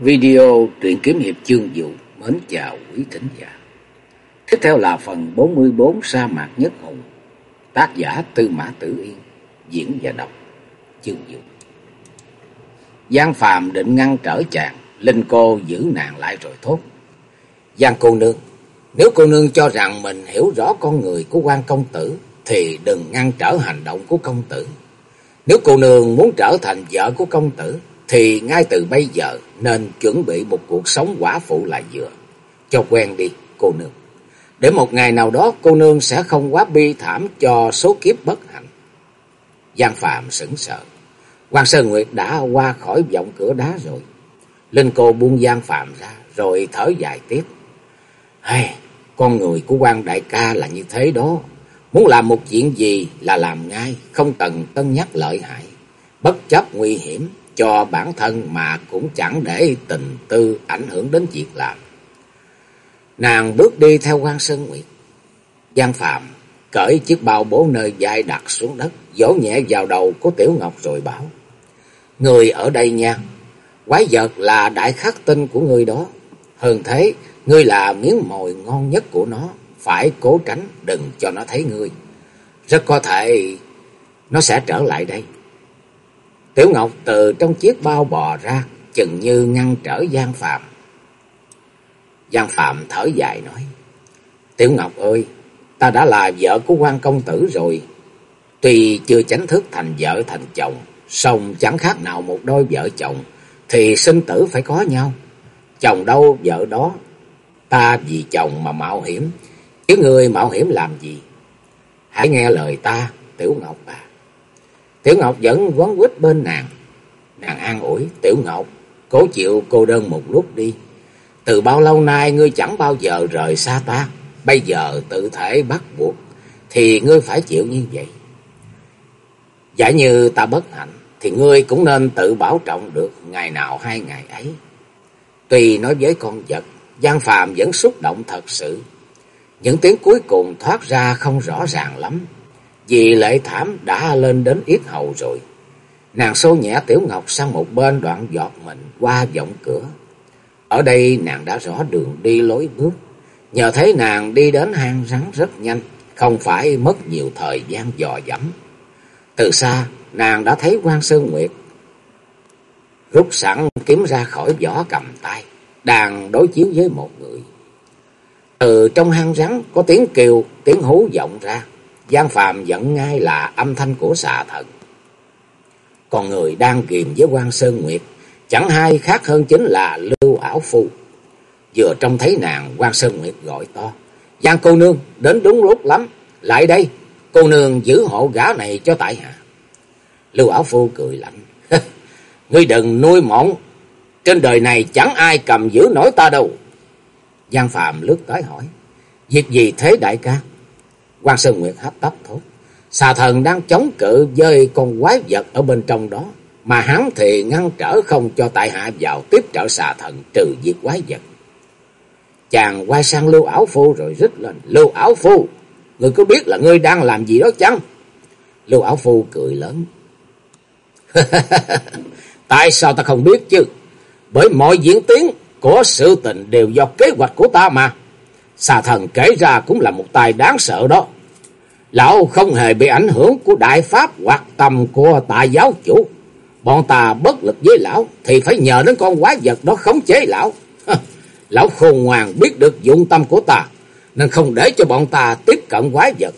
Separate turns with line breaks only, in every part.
Video truyện kiếm hiệp chương dụ mến chào quý thính giả. Tiếp theo là phần 44 sa mạc nhất hùng. Tác giả Tư Mã Tử Yên, diễn và đọc chương dụ. Giang Phàm định ngăn trở chàng, Linh cô giữ nàng lại rồi thốt. Giang cô nương, nếu cô nương cho rằng mình hiểu rõ con người của quan công tử, thì đừng ngăn trở hành động của công tử. Nếu cô nương muốn trở thành vợ của công tử, thì ngay từ bây giờ nên chuẩn bị một cuộc sống quả phụ là vừa. Cho quen đi, cô nương. Để một ngày nào đó cô nương sẽ không quá bi thảm cho số kiếp bất hạnh. Giang Phạm sững sờ. Quan Sơn Nguyệt đã qua khỏi vọng cửa đá rồi. Linh cô buông Giang Phạm ra rồi thở dài tiếp. Hay, con người của quan đại ca là như thế đó. Muốn làm một chuyện gì là làm ngay, không cần cân nhắc lợi hại. Bất chấp nguy hiểm cho bản thân mà cũng chẳng để tình tư ảnh hưởng đến việc làm. Nàng bước đi theo quan Sơn Nguyệt. Giang Phạm cởi chiếc bao bố nơi dài đặt xuống đất, vỗ nhẹ vào đầu của Tiểu Ngọc rồi bảo. Người ở đây nha, quái vật là đại khắc tinh của người đó. Hơn thế, ngươi là miếng mồi ngon nhất của nó, phải cố tránh đừng cho nó thấy ngươi. Rất có thể nó sẽ trở lại đây. Tiểu Ngọc từ trong chiếc bao bò ra, chừng như ngăn trở Giang Phạm. Giang Phạm thở dài nói, Tiểu Ngọc ơi, ta đã là vợ của quan công tử rồi. Tuy chưa chánh thức thành vợ thành chồng, song chẳng khác nào một đôi vợ chồng, thì sinh tử phải có nhau. Chồng đâu vợ đó, ta vì chồng mà mạo hiểm, chứ người mạo hiểm làm gì? Hãy nghe lời ta, Tiểu Ngọc à. Tiểu Ngọc vẫn quấn quýt bên nàng. Nàng an ủi, Tiểu Ngọc, cố chịu cô đơn một lúc đi. Từ bao lâu nay ngươi chẳng bao giờ rời xa ta. Bây giờ tự thể bắt buộc, thì ngươi phải chịu như vậy. Giả như ta bất hạnh, thì ngươi cũng nên tự bảo trọng được ngày nào hai ngày ấy. Tuy nói với con vật, Giang Phàm vẫn xúc động thật sự. Những tiếng cuối cùng thoát ra không rõ ràng lắm, vì lệ thảm đã lên đến yết hầu rồi. Nàng xô nhẹ Tiểu Ngọc sang một bên đoạn giọt mình qua vọng cửa. Ở đây nàng đã rõ đường đi lối bước. Nhờ thấy nàng đi đến hang rắn rất nhanh, không phải mất nhiều thời gian dò dẫm. Từ xa, nàng đã thấy quan Sơn Nguyệt rút sẵn kiếm ra khỏi vỏ cầm tay, đang đối chiếu với một người. Từ trong hang rắn có tiếng kêu, tiếng hú vọng ra. Giang Phạm dẫn ngay là âm thanh của xà thần. Còn người đang kìm với quan Sơn Nguyệt, chẳng hay khác hơn chính là Lưu Ảo Phu. Vừa trông thấy nàng, quan Sơn Nguyệt gọi to. Giang cô nương, đến đúng lúc lắm. Lại đây, cô nương giữ hộ gã này cho tại hạ. Lưu Ảo Phu cười lạnh. Ngươi đừng nuôi mộng. Trên đời này chẳng ai cầm giữ nổi ta đâu. Giang Phạm lướt tới hỏi. Việc gì thế đại ca? Quan Sơn Nguyệt hấp tấp thốt. Xà thần đang chống cự với con quái vật ở bên trong đó. Mà hắn thì ngăn trở không cho tại hạ vào tiếp trợ xà thần trừ diệt quái vật. Chàng quay sang lưu ảo phu rồi rít lên. Lưu ảo phu, người có biết là ngươi đang làm gì đó chăng? Lưu ảo phu cười lớn. Tại sao ta không biết chứ? Bởi mọi diễn tiến của sự tình đều do kế hoạch của ta mà. Xà thần kể ra cũng là một tài đáng sợ đó. Lão không hề bị ảnh hưởng của đại pháp hoặc tầm của tà giáo chủ. Bọn ta bất lực với lão thì phải nhờ đến con quái vật đó khống chế lão. lão khôn ngoan biết được dụng tâm của ta, nên không để cho bọn ta tiếp cận quái vật.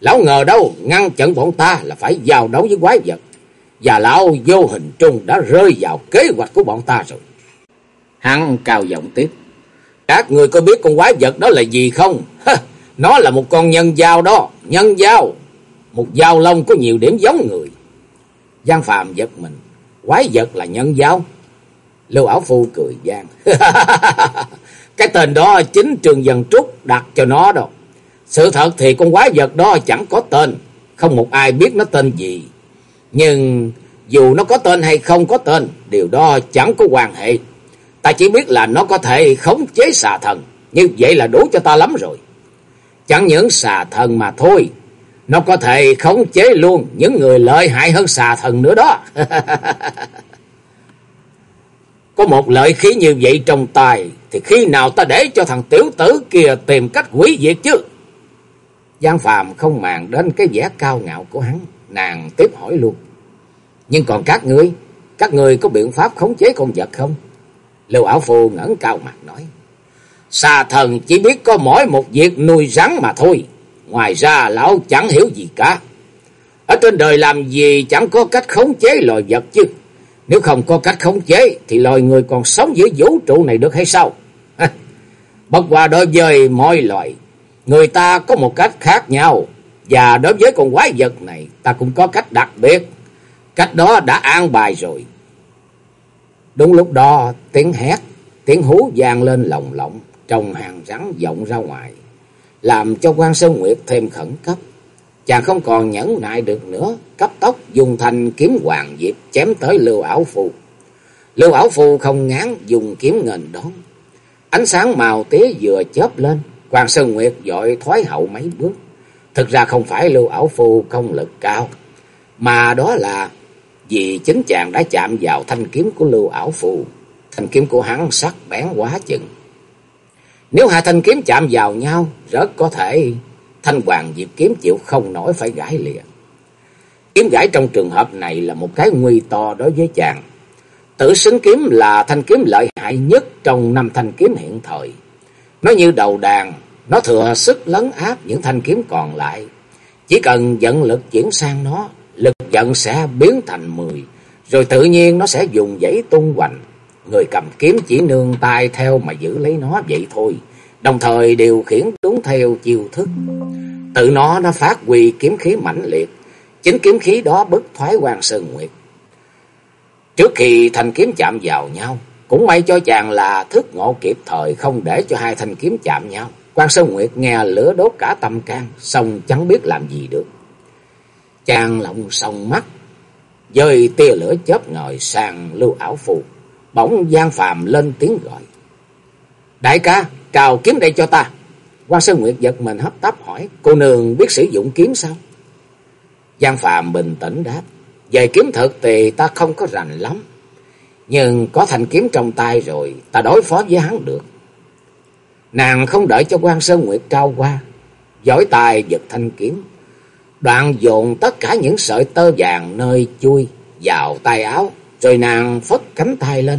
Lão ngờ đâu, ngăn chặn bọn ta là phải giao đấu với quái vật. Và lão vô hình trung đã rơi vào kế hoạch của bọn ta rồi. Hắn cao giọng tiếp. Các người có biết con quái vật đó là gì không? Nó là một con nhân dao đó, nhân dao. Một dao lông có nhiều điểm giống người. Giang Phạm giật mình, quái vật là nhân dao. Lưu Ảo Phu cười gian. Cái tên đó chính Trường Dân Trúc đặt cho nó đâu. Sự thật thì con quái vật đó chẳng có tên, không một ai biết nó tên gì. Nhưng dù nó có tên hay không có tên, điều đó chẳng có quan hệ. Ta chỉ biết là nó có thể khống chế xà thần, như vậy là đủ cho ta lắm rồi. Chẳng những xà thần mà thôi, nó có thể khống chế luôn những người lợi hại hơn xà thần nữa đó. Có một lợi khí như vậy trong tay, thì khi nào ta để cho thằng tiểu tử kia tìm cách quỷ diệt chứ? Giang Phàm không màng đến cái vẻ cao ngạo của hắn, nàng tiếp hỏi luôn. Nhưng còn các ngươi, các ngươi có biện pháp khống chế con vật không? Lưu ảo phu ngẩng cao mặt nói. Xà thần chỉ biết có mỗi một việc nuôi rắn mà thôi. Ngoài ra lão chẳng hiểu gì cả. Ở trên đời làm gì chẳng có cách khống chế loài vật chứ. Nếu không có cách khống chế thì loài người còn sống giữa vũ trụ này được hay sao? Bất qua đối với mọi loài, người ta có một cách khác nhau. Và đối với con quái vật này ta cũng có cách đặc biệt. Cách đó đã an bài rồi. Đúng lúc đó tiếng hét, tiếng hú vang lên lồng lộng trong hàng rắn vọng ra ngoài. Làm cho quan Sơn Nguyệt thêm khẩn cấp. Chàng không còn nhẫn nại được nữa, cấp tốc dùng thanh kiếm hoàng diệp chém tới Lưu Ảo Phù. Lưu Ảo Phù không ngán dùng kiếm nghênh đón. Ánh sáng màu tía vừa chớp lên, Quan Sơn Nguyệt dội thoái hậu mấy bước. Thực ra không phải Lưu Ảo Phù công lực cao, mà đó là vì chính chàng đã chạm vào thanh kiếm của Lưu Ảo Phù. Thanh kiếm của hắn sắc bén quá chừng. Nếu hai thanh kiếm chạm vào nhau, rất có thể thanh hoàng diệp kiếm chịu không nổi phải gãi lìa. Kiếm gãi trong trường hợp này là một cái nguy to đối với chàng. Tử xứng kiếm là thanh kiếm lợi hại nhất trong năm thanh kiếm hiện thời. Nó như đầu đàn, nó thừa sức lấn áp những thanh kiếm còn lại. Chỉ cần dẫn lực chuyển sang nó, lực giận sẽ biến thành mười, rồi tự nhiên nó sẽ dùng dãy tung hoành. Người cầm kiếm chỉ nương tay theo mà giữ lấy nó vậy thôi, đồng thời điều khiển đúng theo chiêu thức. Tự nó nó phát huy kiếm khí mãnh liệt, chính kiếm khí đó bức thoái quan sơn nguyệt. Trước khi thanh kiếm chạm vào nhau, cũng may cho chàng là thức ngộ kịp thời không để cho hai thanh kiếm chạm nhau. Quan Sơn Nguyệt nghe lửa đốt cả tâm can, xong chẳng biết làm gì được. Chàng lộng sòng mắt, dời tia lửa chớp ngời sang lưu ảo phù. Bỗng gian phàm lên tiếng gọi. Đại ca, trào kiếm đây cho ta. Quan Sơn Nguyệt giật mình hấp tấp hỏi, cô nương biết sử dụng kiếm sao? Giang Phạm bình tĩnh đáp, về kiếm thực thì ta không có rành lắm. Nhưng có thanh kiếm trong tay rồi, ta đối phó với hắn được. Nàng không đợi cho quan Sơn Nguyệt trao qua, giỏi tài giật thanh kiếm. Đoạn dồn tất cả những sợi tơ vàng nơi chui vào tay áo, rồi nàng phất cánh tay lên.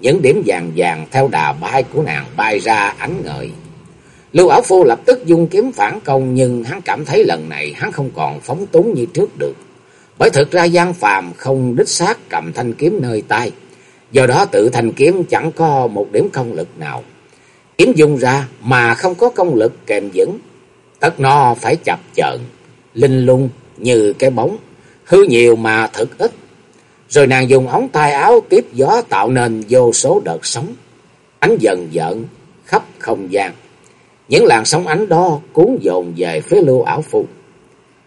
Những điểm vàng vàng theo đà bay của nàng bay ra ánh ngời. Lưu Ảo Phu lập tức dung kiếm phản công nhưng hắn cảm thấy lần này hắn không còn phóng túng như trước được. Bởi thực ra Giang Phàm không đích xác cầm thanh kiếm nơi tay. Do đó tự thanh kiếm chẳng có một điểm công lực nào. Kiếm dùng ra mà không có công lực kèm vững. Tất no phải chập chờn, linh lung như cái bóng, hư nhiều mà thực ít. Rồi nàng dùng ống tay áo tiếp gió tạo nên vô số đợt sóng. Ánh dần dợn khắp không gian. Những làn sóng ánh đó cuốn dồn về phía lưu ảo phu.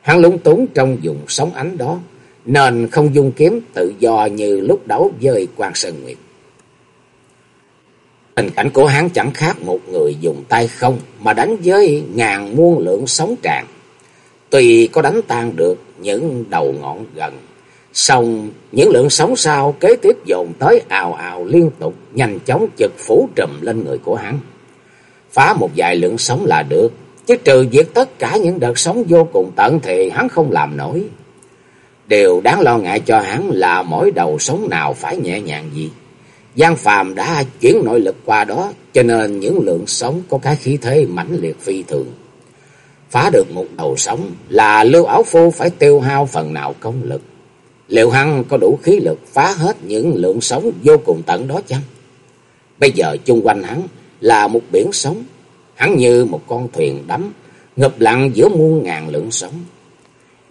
Hắn lúng túng trong dùng sóng ánh đó, nên không dung kiếm tự do như lúc đấu với quan Sơn Nguyệt. Tình cảnh của hắn chẳng khác một người dùng tay không mà đánh với ngàn muôn lượng sóng tràn. Tuy có đánh tan được những đầu ngọn gần, song những lượng sóng sau kế tiếp dồn tới ào ào liên tục, nhanh chóng chực phủ trùm lên người của hắn. Phá một vài lượng sóng là được, chứ trừ diệt tất cả những đợt sóng vô cùng tận thì hắn không làm nổi. Điều đáng lo ngại cho hắn là mỗi đầu sóng nào phải nhẹ nhàng gì. Giang Phàm đã chuyển nội lực qua đó, cho nên những lượng sóng có cái khí thế mãnh liệt phi thường. Phá được một đầu sóng là Lưu Áo Phu phải tiêu hao phần nào công lực. Liệu hắn có đủ khí lực phá hết những lượng sóng vô cùng tận đó chăng? Bây giờ chung quanh hắn là một biển sóng, hắn như một con thuyền đắm, ngập lặng giữa muôn ngàn lượng sóng.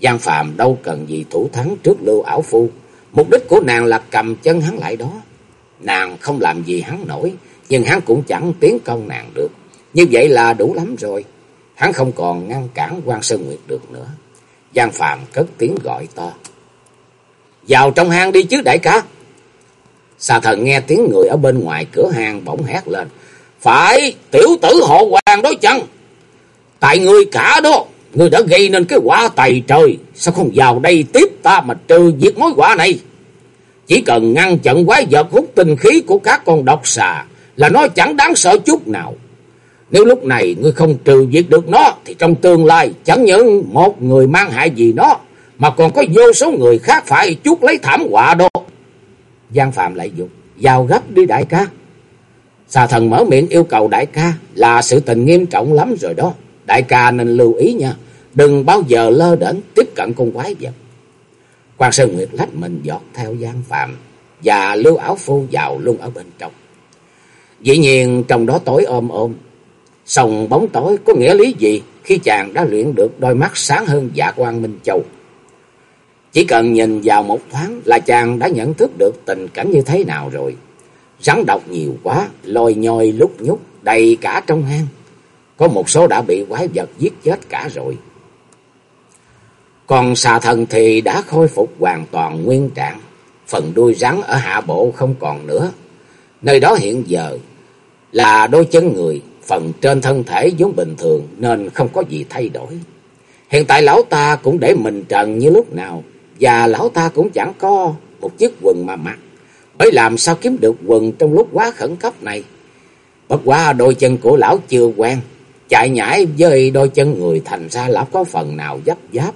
Giang Phạm đâu cần gì thủ thắng trước Lưu Ảo Phu, mục đích của nàng là cầm chân hắn lại đó. Nàng không làm gì hắn nổi, nhưng hắn cũng chẳng tiến công nàng được. Như vậy là đủ lắm rồi. Hắn không còn ngăn cản quan Sơn Nguyệt được nữa. Giang Phạm cất tiếng gọi to. Vào trong hang đi chứ, đại ca. Xà thần nghe tiếng người ở bên ngoài cửa hang bỗng hét lên. Phải, tiểu tử hộ hoàng đó chăng? Tại người cả đó. Ngươi đã gây nên cái quả tày trời. Sao không vào đây tiếp ta mà trừ diệt mối quả này?
Chỉ cần ngăn chặn quái vật hút tinh khí của các con độc xà là nó chẳng đáng sợ chút nào. Nếu lúc này ngươi không trừ diệt được nó thì trong tương lai chẳng những một người mang hại gì nó mà còn có vô số người khác phải chuốc lấy thảm họa đó. Giang Phạm lại dục, giao gấp đi đại ca. Xà thần mở miệng yêu cầu đại ca là sự tình nghiêm trọng lắm rồi đó. Đại ca nên lưu ý nha, đừng bao giờ lơ đễnh tiếp cận con quái vật. Quan Sơn Nguyệt lách mình dọt theo Giang Phạm và lưu áo phu vào luôn ở bên trong. Dĩ nhiên trong đó tối ôm ôm, sòng bóng tối có nghĩa lý gì khi chàng đã luyện được đôi mắt sáng hơn dạ quan Minh Châu. Chỉ cần nhìn vào một thoáng là chàng đã nhận thức được tình cảnh như thế nào rồi. Rắn độc nhiều quá, lôi nhoi lúc nhúc, đầy cả trong hang. Có một số đã bị quái vật giết chết cả rồi. Còn xà thần thì đã khôi phục hoàn toàn nguyên trạng. Phần đuôi rắn ở hạ bộ không còn nữa. Nơi đó hiện giờ là đôi chân người, phần trên thân thể vốn bình thường nên không có gì thay đổi. Hiện tại lão ta cũng để mình trần như lúc nào, và lão ta cũng chẳng có một chiếc quần mà mặc. Bởi làm sao kiếm được quần trong lúc quá khẩn cấp này. Bất quá đôi chân của lão chưa quen, chạy nhảy với đôi chân người thành ra lão có phần nào dấp giáp.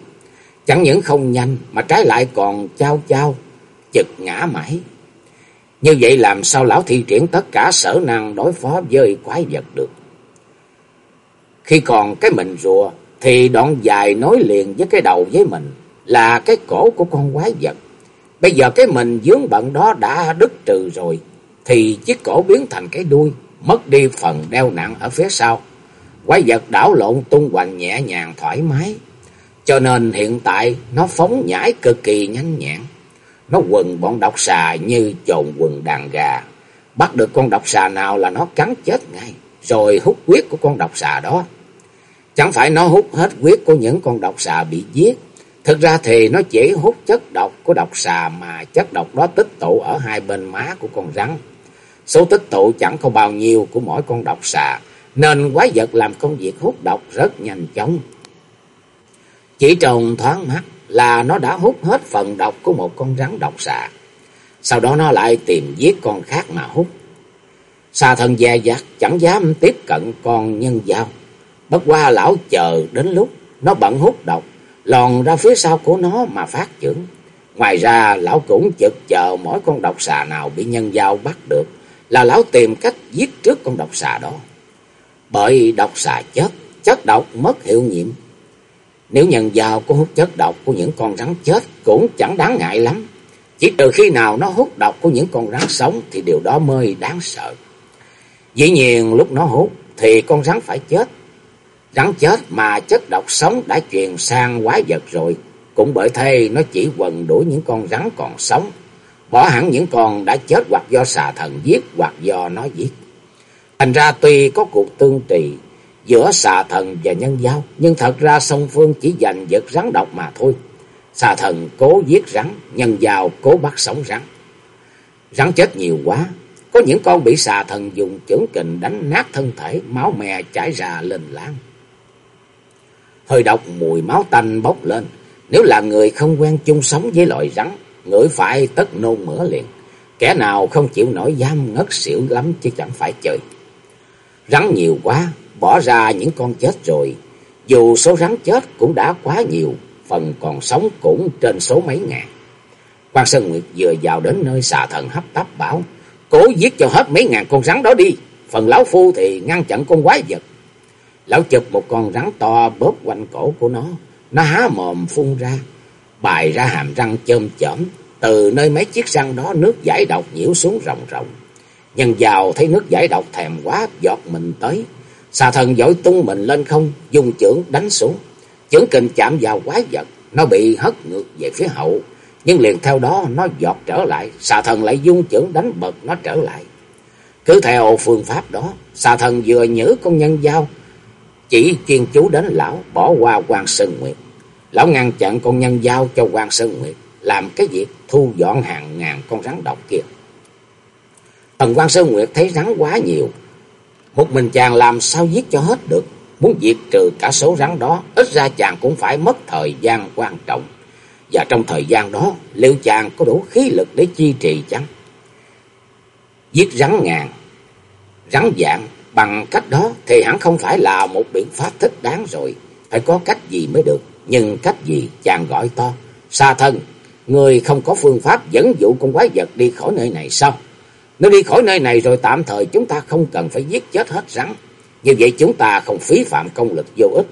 Chẳng những không nhanh mà trái lại còn trao trao, chực ngã mãi. Như vậy làm sao lão thi triển tất cả sở năng đối phó với quái vật được. Khi còn cái mình rùa thì đoạn dài nối liền với cái đầu với mình là cái cổ của con quái vật. Bây giờ cái mình dướng bận đó đã đứt trừ rồi thì chiếc cổ biến thành cái đuôi, mất đi phần đeo nặng ở phía sau. Quái vật đảo lộn tung hoành nhẹ nhàng thoải mái. Cho nên hiện tại nó phóng nhảy cực kỳ nhanh nhẹn. Nó quần bọn độc xà như chồn quần đàn gà. Bắt được con độc xà nào là nó cắn chết ngay. Rồi hút huyết của con độc xà đó. Chẳng phải nó hút hết huyết của những con độc xà bị giết. Thực ra thì nó chỉ hút chất độc của độc xà mà chất độc đó tích tụ ở hai bên má của con rắn. Số tích tụ chẳng có bao nhiêu của mỗi con độc xà. Nên quái vật làm công việc hút độc rất nhanh chóng. Chỉ trong thoáng mắt là nó đã hút hết phần độc của một con rắn độc xà. Sau đó nó lại tìm giết con khác mà hút. Xà thần dè dặt, chẳng dám tiếp cận con nhân dao. Bất qua lão chờ đến lúc nó bận hút độc, lòn ra phía sau của nó mà phát trưởng. Ngoài ra lão cũng chực chờ mỗi con độc xà nào bị nhân dao bắt được là lão tìm cách giết trước con độc xà đó. Bởi độc xà chết, chất độc mất hiệu nghiệm nếu nhân dao có hút chất độc của những con rắn chết cũng chẳng đáng ngại lắm. Chỉ từ khi nào nó hút độc của những con rắn sống thì điều đó mới đáng sợ. Dĩ nhiên lúc nó hút thì con rắn phải chết. Rắn chết mà chất độc sống đã truyền sang quái vật rồi. Cũng bởi thế nó chỉ quần đuổi những con rắn còn sống. Bỏ hẳn những con đã chết hoặc do xà thần giết hoặc do nó giết. Thành ra tuy có cuộc tương trì giữa xà thần và nhân giao, nhưng thật ra song phương chỉ giành giật rắn độc mà thôi. Xà thần cố giết rắn, nhân giao cố bắt sống rắn. Rắn chết nhiều quá, có những con bị xà thần dùng chưởng kình đánh nát thân thể, máu mè chảy ra lên láng. Hơi độc mùi máu tanh bốc lên, nếu là người không quen chung sống với loài rắn, ngửi phải tất nôn mửa liền. Kẻ nào không chịu nổi giam ngất xỉu lắm chứ chẳng phải chơi. Rắn nhiều quá, bỏ ra những con chết rồi. Dù số rắn chết cũng đã quá nhiều, phần còn sống cũng trên số mấy ngàn. Quan Sơn Nguyệt vừa vào đến nơi xà thần hấp tấp bảo, cố giết cho hết mấy ngàn con rắn đó đi, phần lão phu thì ngăn chặn con quái vật. Lão chụp một con rắn to bóp quanh cổ của nó, nó há mồm phun ra, bài ra hàm răng chôm chởm, từ nơi mấy chiếc răng đó nước giải độc nhiễu xuống rồng rồng Nhân giàu thấy nước giải độc thèm quá, giọt mình tới, Xà thần dội tung mình lên không, dùng chưởng đánh xuống. Chưởng kình chạm vào quái vật, nó bị hất ngược về phía hậu. Nhưng liền theo đó nó giọt trở lại, xà thần lại dung chưởng đánh bật nó trở lại. Cứ theo phương pháp đó, xà thần vừa nhử con nhân dao, chỉ chuyên chú đến lão, bỏ qua quan Sơn Nguyệt. Lão ngăn chặn con nhân giao cho quan Sơn Nguyệt, làm cái việc thu dọn hàng ngàn con rắn độc kia. Thần quan Sơn Nguyệt thấy rắn quá nhiều, một mình chàng làm sao giết cho hết được. Muốn diệt trừ cả số rắn đó, ít ra chàng cũng phải mất thời gian quan trọng. Và trong thời gian đó, liệu chàng có đủ khí lực để chi trì chăng? Giết rắn ngàn, rắn dạng bằng cách đó thì hẳn không phải là một biện pháp thích đáng rồi. Phải có cách gì mới được. Nhưng cách gì chàng gọi to. Sa thân, người không có phương pháp dẫn dụ con quái vật đi khỏi nơi này sao? Nếu đi khỏi nơi này rồi tạm thời chúng ta không cần phải giết chết hết rắn. Như vậy chúng ta không phí phạm công lực vô ích.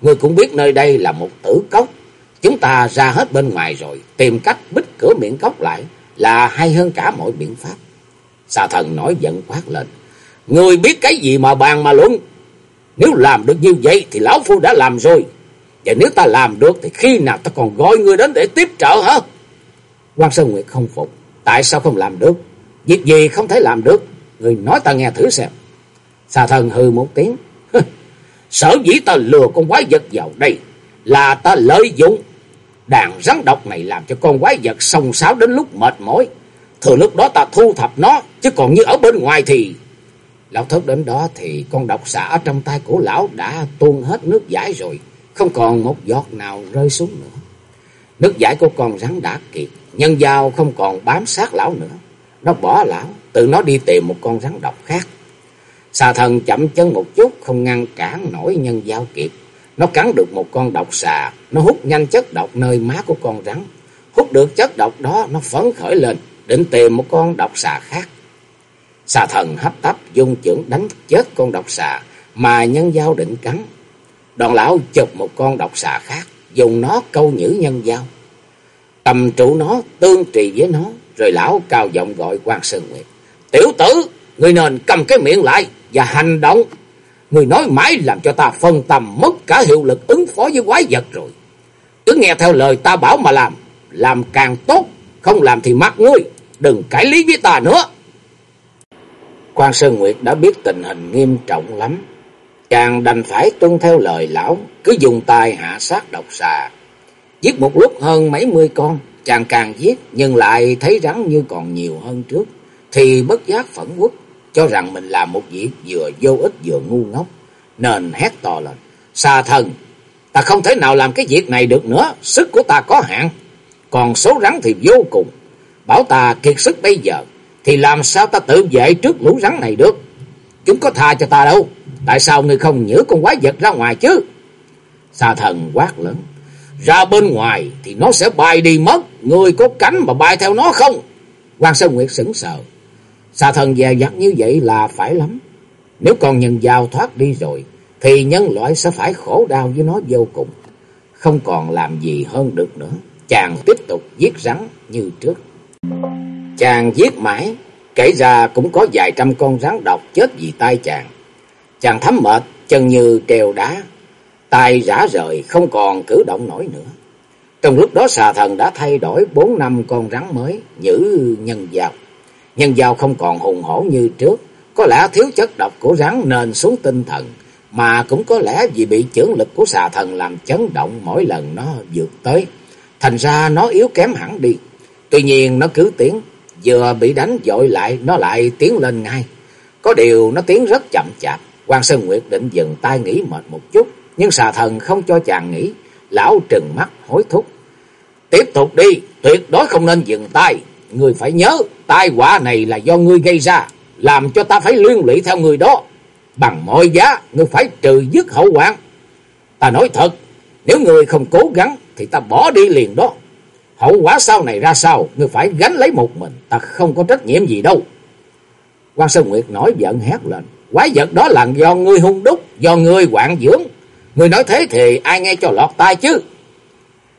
Người cũng biết nơi đây là một tử cốc. Chúng ta ra hết bên ngoài rồi, tìm cách bích cửa miệng cốc lại là hay hơn cả mọi biện pháp. Xà thần nói giận quát lên. Người biết cái gì mà bàn mà luận. Nếu làm được như vậy thì Lão Phu đã làm rồi. Và nếu ta làm được thì khi nào ta còn gọi người đến để tiếp trợ hả? quan Sơn Nguyệt không phục. Tại sao không làm được? Việc gì không thể làm được? Người nói ta nghe thử xem. Xà thần hư một tiếng. Sở dĩ ta lừa con quái vật vào đây là ta lợi dụng đàn rắn độc này làm cho con quái vật sông sáo đến lúc mệt mỏi. Thừa lúc đó ta thu thập nó, chứ còn như ở bên ngoài thì... Lão thất đến đó thì con độc xả ở trong tay của lão đã tuôn hết nước giải rồi, không còn một giọt nào rơi xuống nữa. Nước giải của con rắn đã kiệt, nhân dao không còn bám sát lão nữa. Nó bỏ lão, tự nó đi tìm một con rắn độc khác. Xà thần chậm chân một chút, không ngăn cản nổi nhân dao kiệt. Nó cắn được một con độc xà, nó hút nhanh chất độc nơi má của con rắn. Hút được chất độc đó, nó phấn khởi lên, định tìm một con độc xà khác. Xà thần hấp tấp dung trưởng đánh chết con độc xà mà nhân dao định cắn. Đoàn lão chụp một con độc xà khác, dùng nó câu nhử nhân dao. Cầm trụ nó, tương trì với nó, rồi lão cao giọng gọi quan Sơn Nguyệt. Tiểu tử, người nên cầm cái miệng lại và hành động. Người nói mãi làm cho ta phân tâm mất cả hiệu lực ứng phó với quái vật rồi. Cứ nghe theo lời ta bảo mà làm, làm càng tốt, không làm thì mắc ngươi, đừng cãi lý với ta nữa. Quan Sơn Nguyệt đã biết tình hình nghiêm trọng lắm. Chàng đành phải tuân theo lời lão, cứ dùng tay hạ sát độc xà. Giết một lúc hơn mấy mươi con, chàng càng giết nhưng lại thấy rắn như còn nhiều hơn trước. Thì bất giác phẫn quốc, cho rằng mình làm một việc vừa vô ích vừa ngu ngốc. Nên hét to lên, xà thần, ta không thể nào làm cái việc này được nữa, sức của ta có hạn. Còn số rắn thì vô cùng, bảo ta kiệt sức bây giờ, thì làm sao ta tự vệ trước lũ rắn này được? Chúng có tha cho ta đâu. Tại sao ngươi không nhử con quái vật ra ngoài chứ? Sa thần quát lớn. Ra bên ngoài thì nó sẽ bay đi mất. Ngươi có cánh mà bay theo nó không? Quan Sơn Nguyệt sững sờ. Sa thần dè dặt như vậy là phải lắm. Nếu còn nhân giao thoát đi rồi, thì nhân loại sẽ phải khổ đau với nó vô cùng. Không còn làm gì hơn được nữa. Chàng tiếp tục giết rắn như trước. Chàng giết mãi, kể ra cũng có vài trăm con rắn độc chết vì tay chàng. Chàng thấm mệt, chân như treo đá, tay rã rời, không còn cử động nổi nữa. Trong lúc đó xà thần đã thay đổi bốn năm con rắn mới, giữ nhân dao. Nhân dao không còn hùng hổ như trước, có lẽ thiếu chất độc của rắn nên xuống tinh thần, mà cũng có lẽ vì bị chưởng lực của xà thần làm chấn động mỗi lần nó vượt tới. Thành ra nó yếu kém hẳn đi. Tuy nhiên nó cứ tiến, vừa bị đánh dội lại, nó lại tiến lên ngay. Có điều nó tiến rất chậm chạp. quan Sơn Nguyệt định dừng tay nghỉ mệt một chút, nhưng xà thần không cho chàng nghỉ. Lão trừng mắt hối thúc. Tiếp tục đi, tuyệt đối không nên dừng tay. Người phải nhớ, tai quả này là do ngươi gây ra, làm cho ta phải liên lụy theo người đó. Bằng mọi giá, ngươi phải trừ dứt hậu hoạn. Ta nói thật, nếu ngươi không cố gắng, thì ta bỏ đi liền đó. Hậu quả sau này ra sao, ngươi phải gánh lấy một mình, ta không có trách nhiệm gì đâu. quan Sơn Nguyệt nói giận hét lên, quái vật đó là do ngươi hung đúc, do ngươi quản dưỡng. Ngươi nói thế thì ai nghe cho lọt tai chứ?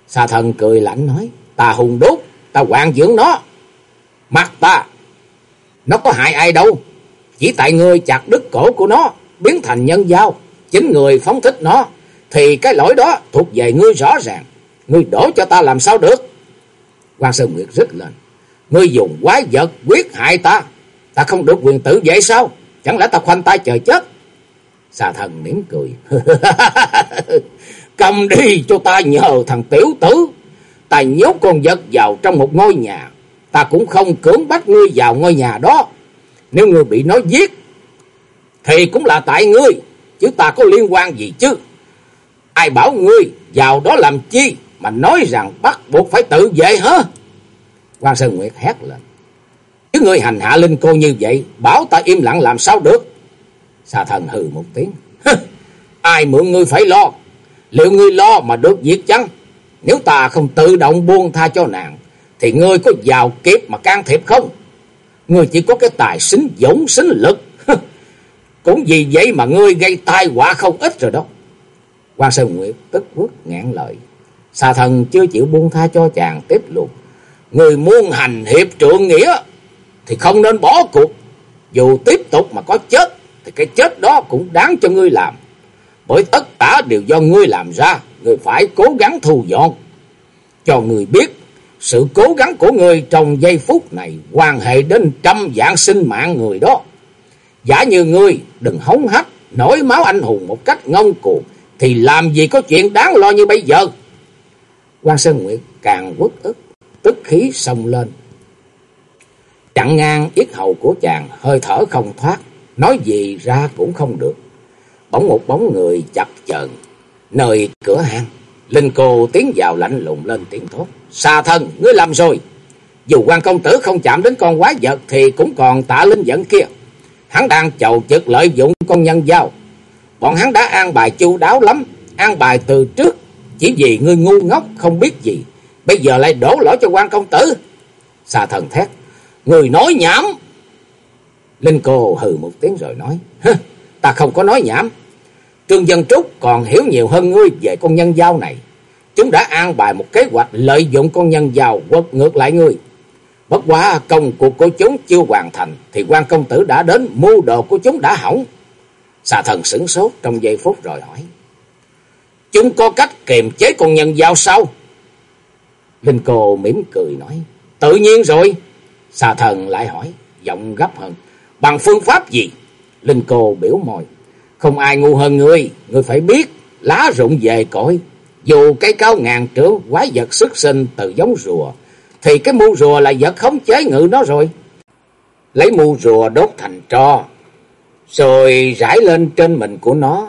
Xà thần cười lạnh nói, ta hung đúc, ta quản dưỡng nó. Mặt ta, nó có hại ai đâu, chỉ tại ngươi chặt đứt cổ của nó, biến thành nhân dao, chính người phóng thích nó, thì cái lỗi đó thuộc về ngươi rõ ràng. Ngươi đổ cho ta làm sao được? Quan Sơn Nguyệt rít lên. Ngươi dùng quái vật quyết hại ta. Ta không được quyền tử vậy sao? Chẳng lẽ ta khoanh tay chờ chết? Xà thần mỉm cười. Cầm đi cho ta nhờ thằng tiểu tử. Ta nhốt con vật vào trong một ngôi nhà. Ta cũng không cưỡng bắt ngươi vào ngôi nhà đó. Nếu ngươi bị nó giết. Thì cũng là tại ngươi. Chứ ta có liên quan gì chứ. Ai bảo ngươi vào đó làm chi mà nói rằng bắt buộc phải tự vệ hả? Quan Sơn Nguyệt hét lên. Chứ người hành hạ linh cô như vậy, bảo ta im lặng làm sao được? Xà thần hừ một tiếng. Ai mượn ngươi phải lo? Liệu ngươi lo mà được việc chăng? Nếu ta không tự động buông tha cho nàng, thì ngươi có vào kiếp mà can thiệp không? Ngươi chỉ có cái tài xính dũng xính lực. Cũng vì vậy mà ngươi gây tai họa không ít rồi đó. Quan Sơn Nguyệt tức quốc ngạn lời. Xà thần chưa chịu buông tha cho chàng tiếp luôn. Người muốn hành hiệp trượng nghĩa thì không nên bỏ cuộc. Dù tiếp tục mà có chết thì cái chết đó cũng đáng cho ngươi làm. Bởi tất cả đều do ngươi làm ra, ngươi phải cố gắng thu dọn. Cho người biết, sự cố gắng của ngươi trong giây phút này quan hệ đến trăm dạng sinh mạng người đó. Giả như ngươi đừng hống hách, nổi máu anh hùng một cách ngông cuồng, thì làm gì có chuyện đáng lo như bây giờ quan Sơn Nguyệt càng quất ức, tức khí sông lên. Chặn ngang yết hầu của chàng, hơi thở không thoát, nói gì ra cũng không được. Bỗng một bóng người chập chờn nơi cửa hang. Linh cô tiến vào lạnh lùng lên tiếng thốt. Xa thân, ngươi làm rồi. Dù quan công tử không chạm đến con quái vật thì cũng còn tạ linh dẫn kia. Hắn đang chầu trực lợi dụng con nhân giao. Bọn hắn đã an bài chu đáo lắm. An bài từ trước. Chỉ vì ngươi ngu ngốc không biết gì. Bây giờ lại đổ lỗi cho quan công tử. Xa thần thét. Người nói nhảm. Linh cô hừ một tiếng rồi nói. Ta không có nói nhảm. Trương Dân Trúc còn hiểu nhiều hơn ngươi về con nhân giao này. Chúng đã an bài một kế hoạch lợi dụng con nhân giao quật ngược lại ngươi. Bất quá công cuộc của chúng chưa hoàn thành thì quan công tử đã đến, mưu đồ của chúng đã hỏng. Xà thần sửng sốt trong giây phút rồi hỏi. Chúng có cách kiềm chế con nhân giao sao? Linh cô mỉm cười nói. Tự nhiên rồi. Xà thần lại hỏi, giọng gấp hơn. Bằng phương pháp gì? Linh cô biểu mồi. Không ai ngu hơn ngươi, ngươi phải biết, lá rụng về cõi. Dù cây cao ngàn trượng, quái vật xuất sinh từ giống rùa, thì cái mu rùa là vật khống chế ngự nó rồi. Lấy mu rùa đốt thành tro, rồi rải lên trên mình của nó,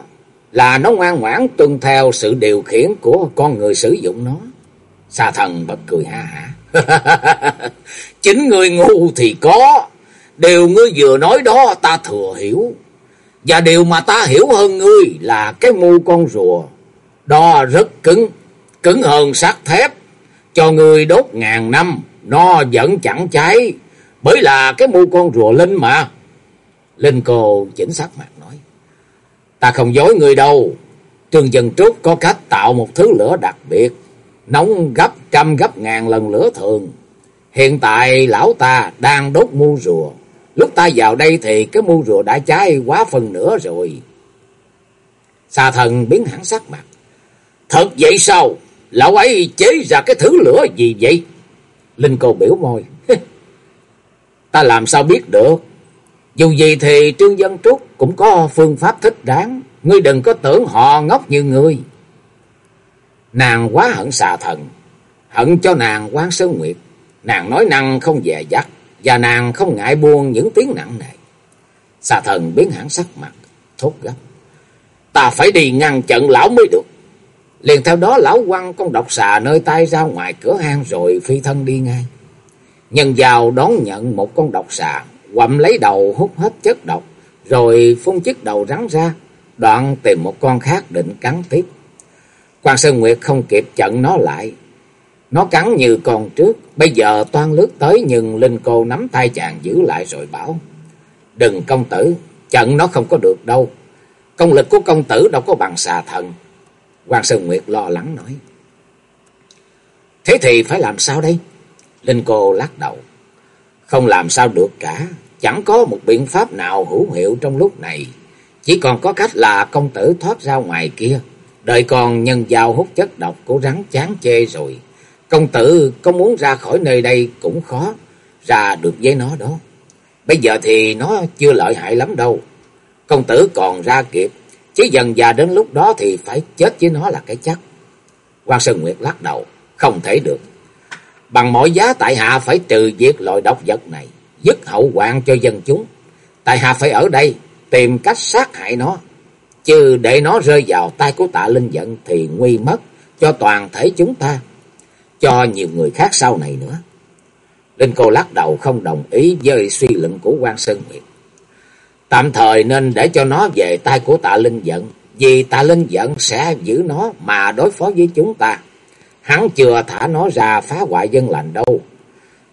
là nó ngoan ngoãn tuân theo sự điều khiển của con người sử dụng nó. Sa thần bật cười ha hả. Chính người ngu thì có, điều ngươi vừa nói đó ta thừa hiểu. Và điều mà ta hiểu hơn ngươi là cái mu con rùa. Đó rất cứng, cứng hơn sắt thép. Cho ngươi đốt ngàn năm, nó vẫn chẳng cháy. Bởi là cái mu con rùa linh mà. Linh cô chỉnh sắc mặt. Ta không dối người đâu. trường Dân Trúc có cách tạo một thứ lửa đặc biệt. Nóng gấp, trăm gấp ngàn lần lửa thường. Hiện tại lão ta đang đốt mu rùa. Lúc ta vào đây thì cái mu rùa đã cháy quá phần nữa rồi. Xà thần biến hẳn sắc mặt. Thật vậy sao? Lão ấy chế ra cái thứ lửa gì vậy? Linh cô biểu môi. ta làm sao biết được? Dù gì thì Trương Dân Trúc cũng có phương pháp thích đáng. Ngươi đừng có tưởng họ ngốc như ngươi. Nàng quá hận xà thần. Hận cho nàng quan sơn nguyệt. Nàng nói năng không dè dắt và nàng không ngại buông những tiếng nặng này. Xà thần biến hẳn sắc mặt, thốt gấp. Ta phải đi ngăn chặn lão mới được. Liền theo đó lão quăng con độc xà nơi tay ra ngoài cửa hang rồi phi thân đi ngay. Nhân vào đón nhận một con độc xà, quậm lấy đầu hút hết chất độc, rồi phun chiếc đầu rắn ra, đoạn tìm một con khác định cắn tiếp. Quan Sơn Nguyệt không kịp chặn nó lại, nó cắn như con trước, bây giờ toan lướt tới nhưng Linh cô nắm tay chàng giữ lại rồi bảo. Đừng công tử, chặn nó không có được đâu. Công lực của công tử đâu có bằng xà thần. quan Sơn Nguyệt lo lắng nói. Thế thì phải làm sao đây? Linh cô lắc đầu. Không làm sao được cả. Chẳng có một biện pháp nào hữu hiệu trong lúc này. Chỉ còn có cách là công tử thoát ra ngoài kia. Đợi còn nhân dao hút chất độc của rắn chán chê rồi. Công tử có muốn ra khỏi nơi đây cũng khó ra được với nó đó. Bây giờ thì nó chưa lợi hại lắm đâu. Công tử còn ra kịp. Chỉ dần già đến lúc đó thì phải chết với nó là cái chắc. Quan Sơn Nguyệt lắc đầu. Không thể được. Bằng mọi giá tại hạ phải trừ diệt loại độc vật này. Dứt hậu hoạn cho dân chúng. Tại hạ phải ở đây tìm cách sát hại nó. Chứ để nó rơi vào tay của tạ linh giận thì nguy mất cho toàn thể chúng ta, cho nhiều người khác sau này nữa. Linh cô lắc đầu không đồng ý với suy luận của quan Sơn Nguyệt. Tạm thời nên để cho nó về tay của tạ Linh giận, vì tạ Linh giận sẽ giữ nó mà đối phó với chúng ta. Hắn chưa thả nó ra phá hoại dân lành đâu.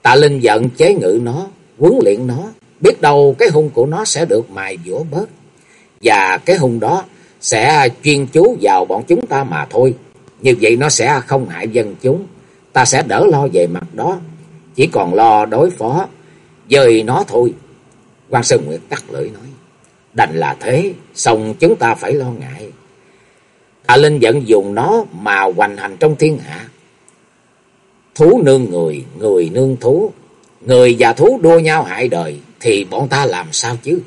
Tạ Linh giận chế ngự nó, huấn luyện nó, biết đâu cái hung của nó sẽ được mài dũa bớt. Và cái hung đó sẽ chuyên chú vào bọn chúng ta mà thôi. Như vậy nó sẽ không hại dân chúng. Ta sẽ đỡ lo về mặt đó. Chỉ còn lo đối phó với nó thôi. quan Sơn Nguyệt tắt lưỡi nói. Đành là thế, xong chúng ta phải lo ngại. Tạ Linh vẫn dùng nó mà hoành hành trong thiên hạ. Thú nương người, người nương thú. Người và thú đua nhau hại đời, thì bọn ta làm sao chứ?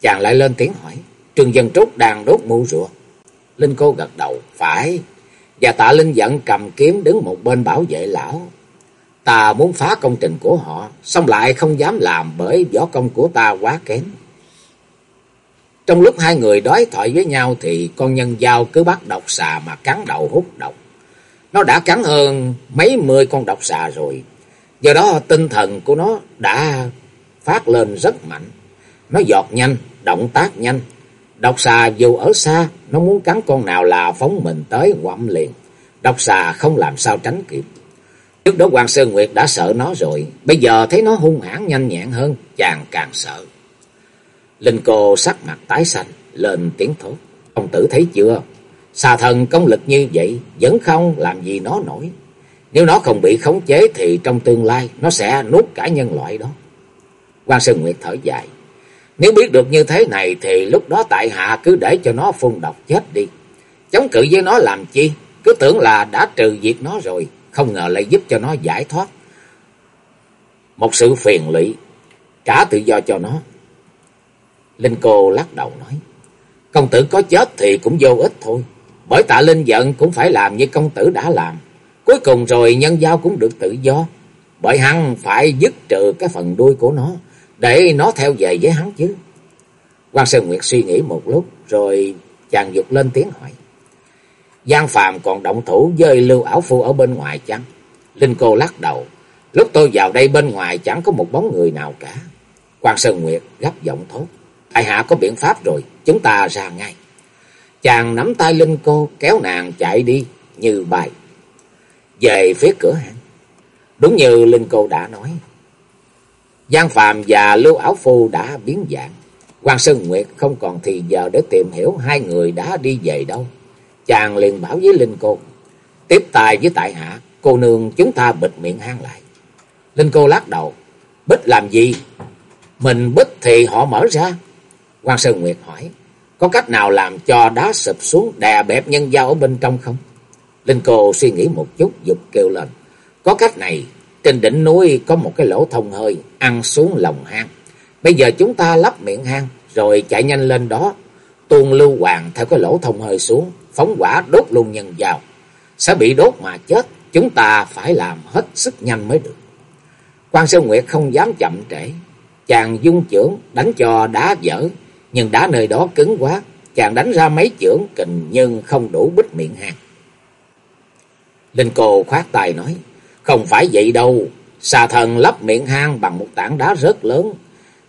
Chàng lại lên tiếng hỏi. Trương Dân Trúc đang đốt mu rùa. Linh cô gật đầu, phải. Và tạ Linh giận cầm kiếm đứng một bên bảo vệ lão. Ta muốn phá công trình của họ, xong lại không dám làm bởi võ công của ta quá kém. Trong lúc hai người đối thoại với nhau thì con nhân dao cứ bắt độc xà mà cắn đầu hút độc. Nó đã cắn hơn mấy mươi con độc xà rồi. Do đó tinh thần của nó đã phát lên rất mạnh. Nó giọt nhanh, động tác nhanh. Độc xà dù ở xa, nó muốn cắn con nào là phóng mình tới quặm liền. Độc xà không làm sao tránh kịp. Trước đó Hoàng Sơn Nguyệt đã sợ nó rồi, bây giờ thấy nó hung hãn nhanh nhẹn hơn, chàng càng sợ. Linh cô sắc mặt tái xanh, lên tiếng thốt. ông tử thấy chưa? Xà thần công lực như vậy, vẫn không làm gì nó nổi. Nếu nó không bị khống chế thì trong tương lai nó sẽ nuốt cả nhân loại đó. Quan Sơn Nguyệt thở dài. Nếu biết được như thế này thì lúc đó tại hạ cứ để cho nó phun độc chết đi. Chống cự với nó làm chi? Cứ tưởng là đã trừ diệt nó rồi, không ngờ lại giúp cho nó giải thoát. Một sự phiền lụy, trả tự do cho nó. Linh cô lắc đầu nói. Công tử có chết thì cũng vô ích thôi. Bởi tạ Linh giận cũng phải làm như công tử đã làm. Cuối cùng rồi nhân giao cũng được tự do. Bởi hắn phải dứt trừ cái phần đuôi của nó. Để nó theo về với hắn chứ. quan Sơn Nguyệt suy nghĩ một lúc. Rồi chàng dục lên tiếng hỏi. Giang Phàm còn động thủ với lưu ảo phu ở bên ngoài chăng? Linh cô lắc đầu. Lúc tôi vào đây bên ngoài chẳng có một bóng người nào cả. quan Sơn Nguyệt gấp giọng thốt. Tại hạ có biện pháp rồi, chúng ta ra ngay. Chàng nắm tay Linh cô kéo nàng chạy đi như bài. Về phía cửa hàng. Đúng như Linh cô đã nói. Giang Phàm và Lưu Áo Phu đã biến dạng. Quan Sơn Nguyệt không còn thì giờ để tìm hiểu hai người đã đi về đâu. Chàng liền bảo với Linh cô. Tiếp tài với tại hạ, cô nương chúng ta bịt miệng hang lại. Linh cô lắc đầu. Bích làm gì? Mình bích thì họ mở ra. Quan Sơn Nguyệt hỏi, có cách nào làm cho đá sụp xuống đè bẹp nhân dao ở bên trong không? Linh cô suy nghĩ một chút, dục kêu lên. Có cách này, trên đỉnh núi có một cái lỗ thông hơi, ăn xuống lòng hang. Bây giờ chúng ta lắp miệng hang, rồi chạy nhanh lên đó, tuôn lưu hoàng theo cái lỗ thông hơi xuống, phóng quả đốt luôn nhân dao. Sẽ bị đốt mà chết, chúng ta phải làm hết sức nhanh mới được. Quan Sơn Nguyệt không dám chậm trễ, chàng dung trưởng đánh cho đá dở, nhưng đá nơi đó cứng quá, chàng đánh ra mấy chưởng kình nhưng không đủ bích miệng hang. Linh cô khoát tay nói, không phải vậy đâu, xà thần lấp miệng hang bằng một tảng đá rất lớn.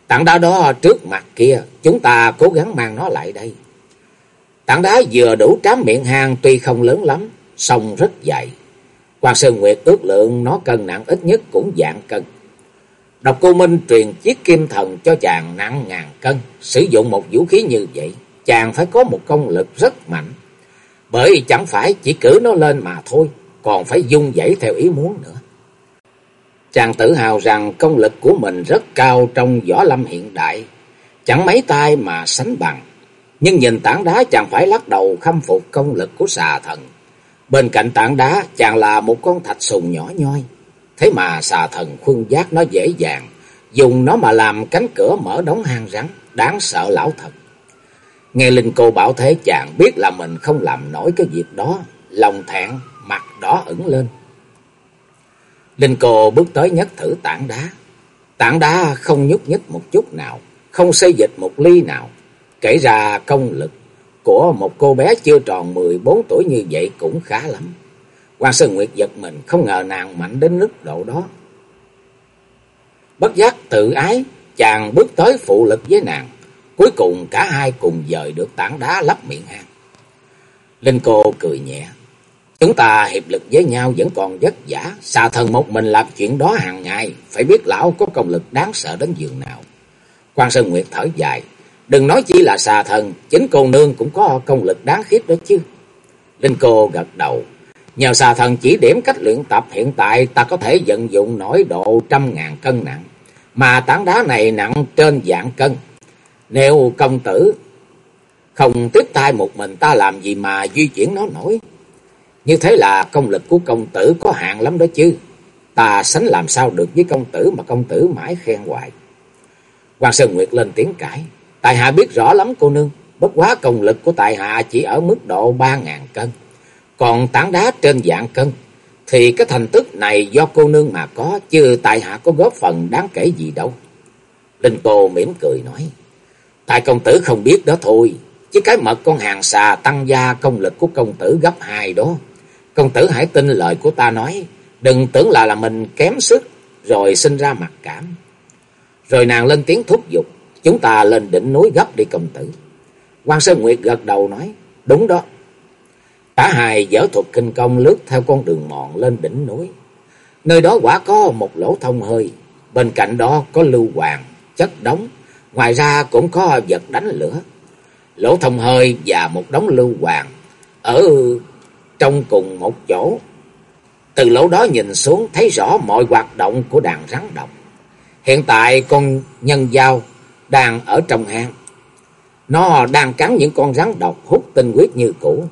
Tảng đá đó trước mặt kia, chúng ta cố gắng mang nó lại đây. Tảng đá vừa đủ trám miệng hang tuy không lớn lắm, song rất dày Quan Sơn Nguyệt ước lượng nó cân nặng ít nhất cũng dạng cân. Độc cô Minh truyền chiếc kim thần cho chàng nặng ngàn cân. Sử dụng một vũ khí như vậy, chàng phải có một công lực rất mạnh. Bởi chẳng phải chỉ cử nó lên mà thôi, còn phải dung dãy theo ý muốn nữa. Chàng tự hào rằng công lực của mình rất cao trong võ lâm hiện đại, chẳng mấy tay mà sánh bằng. Nhưng nhìn tảng đá chàng phải lắc đầu khâm phục công lực của xà thần. Bên cạnh tảng đá chàng là một con thạch sùng nhỏ nhoi. Thế mà xà thần khuân giác nó dễ dàng, dùng nó mà làm cánh cửa mở đóng hang rắn, đáng sợ lão thật. Nghe Linh cô bảo thế chàng biết là mình không làm nổi cái việc đó, lòng thẹn, mặt đỏ ửng lên. Linh cô bước tới nhất thử tảng đá. Tảng đá không nhúc nhích một chút nào, không xây dịch một ly nào. Kể ra công lực của một cô bé chưa tròn 14 tuổi như vậy cũng khá lắm. Quan Sơn Nguyệt giật mình, không ngờ nàng mạnh đến mức độ đó. Bất giác tự ái, chàng bước tới phụ lực với nàng. Cuối cùng cả hai cùng dời được tảng đá lấp miệng hang. Linh cô cười nhẹ. Chúng ta hiệp lực với nhau vẫn còn vất vả. Xà thần một mình làm chuyện đó hàng ngày. Phải biết lão có công lực đáng sợ đến giường nào. Quan Sơn Nguyệt thở dài. Đừng nói chỉ là xà thần. Chính cô nương cũng có công lực đáng khiếp đó chứ. Linh cô gật đầu. Nhờ xà thần chỉ điểm cách luyện tập, hiện tại ta có thể vận dụng nổi độ trăm ngàn cân nặng. Mà tảng đá này nặng trên dạng cân. Nếu công tử không tiếp tay một mình ta làm gì mà di chuyển nó nổi. Như thế là công lực của công tử có hạn lắm đó chứ. Ta sánh làm sao được với công tử mà công tử mãi khen hoài. Hoàng Sơn Nguyệt lên tiếng cãi. Tài hạ biết rõ lắm, cô nương. Bất quá công lực của tài hạ chỉ ở mức độ ba ngàn cân. Còn tảng đá trên dạng cân. Thì cái thành tích này do cô nương mà có. Chứ tại hạ có góp phần đáng kể gì đâu. Linh cô mỉm cười nói. Tại công tử không biết đó thôi. Chứ cái mật con hàng xà tăng gia công lực của công tử gấp hai đó. Công tử hãy tin lời của ta nói. Đừng tưởng là là mình kém sức. Rồi sinh ra mặc cảm. Rồi nàng lên tiếng thúc giục. Chúng ta lên đỉnh núi gấp đi công tử. quan Sơn Nguyệt gật đầu nói. Đúng đó. Cả hai dở thuật kinh công lướt theo con đường mòn lên đỉnh núi. Nơi đó quả có một lỗ thông hơi. Bên cạnh đó có lưu hoàng, chất đóng. Ngoài ra cũng có vật đánh lửa. Lỗ thông hơi và một đống lưu hoàng. Ở trong cùng một chỗ. Từ lỗ đó nhìn xuống thấy rõ mọi hoạt động của đàn rắn độc. Hiện tại con nhân dao đang ở trong hang. Nó đang cắn những con rắn độc hút tinh huyết như cũ.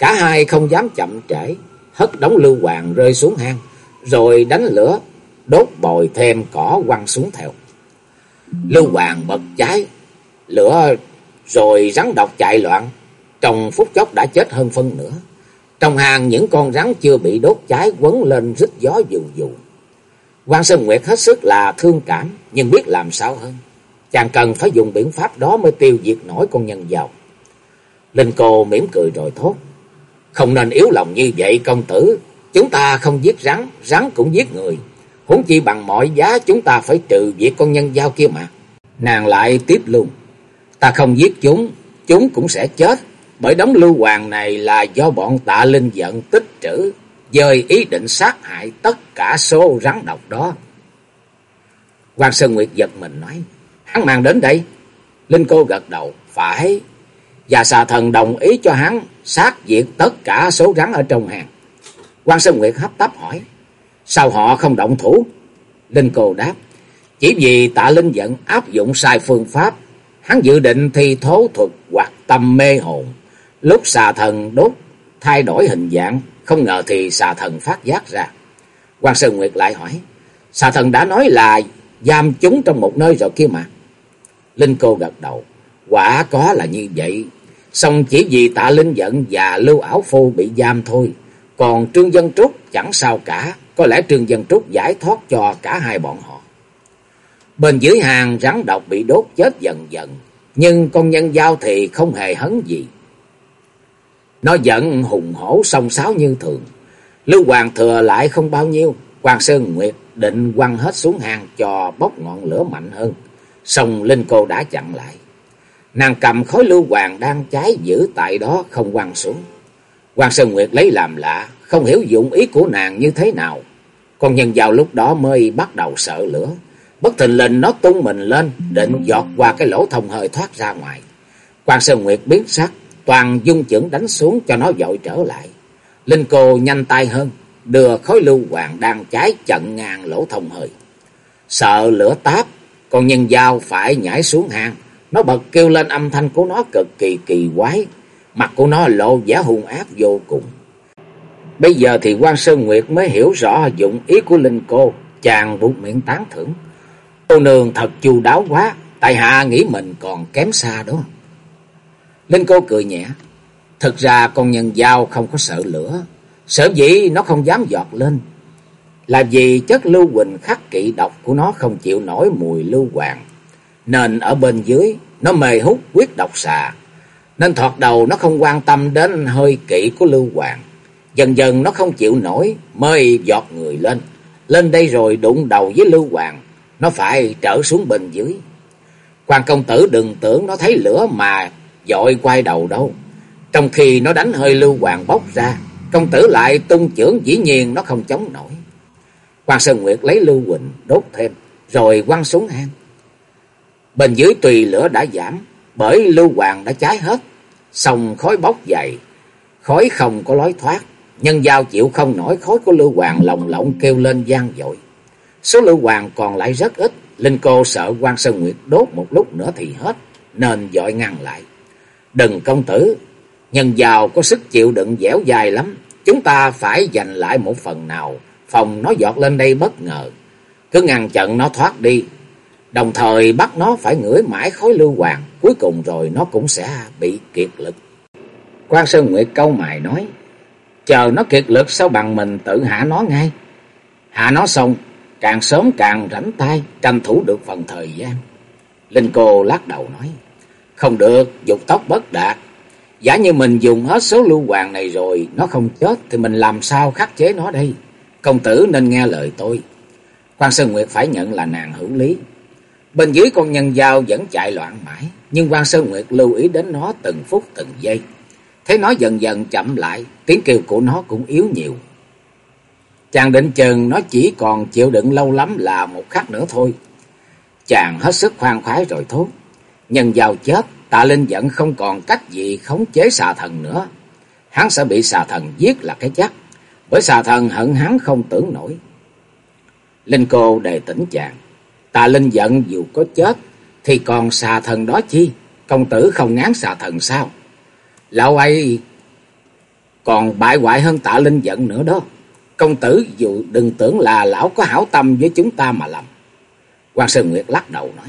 Cả hai không dám chậm trễ, hất đống lưu hoàng rơi xuống hang, rồi đánh lửa, đốt bồi thêm cỏ quăng xuống theo. Lưu hoàng bật cháy, lửa rồi rắn độc chạy loạn, trong phút chốc đã chết hơn phân nửa. Trong hang những con rắn chưa bị đốt cháy quấn lên rít gió dù dù. Quan Sơn Nguyệt hết sức là thương cảm, nhưng biết làm sao hơn. Chàng cần phải dùng biện pháp đó mới tiêu diệt nổi con nhân giàu. Linh cô mỉm cười rồi thốt. Không nên yếu lòng như vậy công tử. Chúng ta không giết rắn, rắn cũng giết người. Huống chi bằng mọi giá chúng ta phải trừ việc con nhân giao kia mà. Nàng lại tiếp luôn. Ta không giết chúng, chúng cũng sẽ chết. Bởi đống lưu hoàng này là do bọn tạ linh giận tích trữ. Dời ý định sát hại tất cả số rắn độc đó. quan Sơn Nguyệt giật mình nói. Hắn mang đến đây. Linh cô gật đầu. Phải. Và xà thần đồng ý cho hắn sát diệt tất cả số rắn ở trong hàng. quan Sơn Nguyệt hấp tấp hỏi. Sao họ không động thủ? Linh cô đáp. Chỉ vì tạ linh giận áp dụng sai phương pháp. Hắn dự định thi thố thuật hoặc tâm mê hồn. Lúc xà thần đốt, thay đổi hình dạng. Không ngờ thì xà thần phát giác ra. quan Sơn Nguyệt lại hỏi. Xà thần đã nói là giam chúng trong một nơi rồi kia mà. Linh cô gật đầu. Quả có là như vậy. Xong chỉ vì tạ linh giận và lưu ảo phu bị giam thôi. Còn Trương Dân Trúc chẳng sao cả. Có lẽ Trương Dân Trúc giải thoát cho cả hai bọn họ. Bên dưới hàng rắn độc bị đốt chết dần dần. Nhưng con nhân giao thì không hề hấn gì. Nó giận hùng hổ song sáo như thường. Lưu Hoàng thừa lại không bao nhiêu. Hoàng Sơn Nguyệt định quăng hết xuống hàng cho bốc ngọn lửa mạnh hơn. Xong Linh Cô đã chặn lại. Nàng cầm khối lưu hoàng đang cháy giữ tại đó không quăng xuống. Hoàng Sơn Nguyệt lấy làm lạ, không hiểu dụng ý của nàng như thế nào. Con nhân vào lúc đó mới bắt đầu sợ lửa. Bất thình lình nó tung mình lên, định giọt qua cái lỗ thông hơi thoát ra ngoài. Hoàng Sơn Nguyệt biến sắc, toàn dung chưởng đánh xuống cho nó dội trở lại. Linh cô nhanh tay hơn, đưa khối lưu hoàng đang cháy chặn ngang lỗ thông hơi. Sợ lửa táp, con nhân dao phải nhảy xuống hang, nó bật kêu lên âm thanh của nó cực kỳ kỳ quái. Mặt của nó lộ vẻ hung ác vô cùng. Bây giờ thì quan Sơn Nguyệt mới hiểu rõ dụng ý của Linh cô. Chàng buộc miệng tán thưởng. Cô nương thật chu đáo quá. Tại hạ nghĩ mình còn kém xa đó. Linh cô cười nhẹ. Thực ra con nhân dao không có sợ lửa. Sợ dĩ nó không dám giọt lên. Là vì chất lưu huỳnh khắc kỵ độc của nó không chịu nổi mùi lưu hoàng nên ở bên dưới, nó mê hút quyết độc xà. Nên thoạt đầu nó không quan tâm đến hơi kỵ của Lưu Hoàng. Dần dần nó không chịu nổi mới giọt người lên. Lên đây rồi đụng đầu với Lưu Hoàng. Nó phải trở xuống bên dưới. Quan công tử đừng tưởng nó thấy lửa mà dội quay đầu đâu. Trong khi nó đánh hơi Lưu Hoàng bốc ra. Công tử lại tung chưởng dĩ nhiên nó không chống nổi. Quan Sơn Nguyệt lấy Lưu Quỳnh đốt thêm. Rồi quăng xuống hang. Bên dưới tùy lửa đã giảm. Bởi Lưu Hoàng đã cháy hết. Xong khói bốc dày. Khói không có lối thoát. Nhân giao chịu không nổi khói của Lưu Hoàng lồng lộng kêu lên gian dội. Số Lưu Hoàng còn lại rất ít. Linh cô sợ quan Sơn Nguyệt đốt một lúc nữa thì hết. Nên dội ngăn lại. Đừng công tử. Nhân giàu có sức chịu đựng dẻo dài lắm. Chúng ta phải dành lại một phần nào. Phòng nó giọt lên đây bất ngờ. Cứ ngăn chặn nó thoát đi. Đồng thời bắt nó phải ngửi mãi khói lưu hoàng. Cuối cùng rồi nó cũng sẽ bị kiệt lực. Quan Sơn Nguyệt câu mài nói. Chờ nó kiệt lực sao bằng mình tự hạ nó ngay. Hạ nó xong, càng sớm càng rảnh tay, tranh thủ được phần thời gian. Linh cô lắc đầu nói. Không được, dục tóc bất đạt. Giả như mình dùng hết số lưu hoàng này rồi, nó không chết, thì mình làm sao khắc chế nó đây? Công tử nên nghe lời tôi. Quan Sơn Nguyệt phải nhận là nàng hữu lý. Bên dưới con nhân giao vẫn chạy loạn mãi, nhưng Quan Sơn Nguyệt lưu ý đến nó từng phút từng giây. Thấy nó dần dần chậm lại, tiếng kêu của nó cũng yếu nhiều. Chàng định chừng nó chỉ còn chịu đựng lâu lắm là một khắc nữa thôi. Chàng hết sức khoan khoái rồi thốt. Nhân giao chết, tạ linh vẫn không còn cách gì khống chế xà thần nữa. Hắn sẽ bị xà thần giết là cái chắc, bởi xà thần hận hắn không tưởng nổi. Linh cô đề tỉnh chàng. Tạ linh giận dù có chết, thì còn xà thần đó chi? Công tử không ngán xà thần sao? Lão ấy còn bại hoại hơn tạ linh giận nữa đó. Công tử dù đừng tưởng là lão có hảo tâm với chúng ta mà lầm. Quan Sơn Nguyệt lắc đầu nói.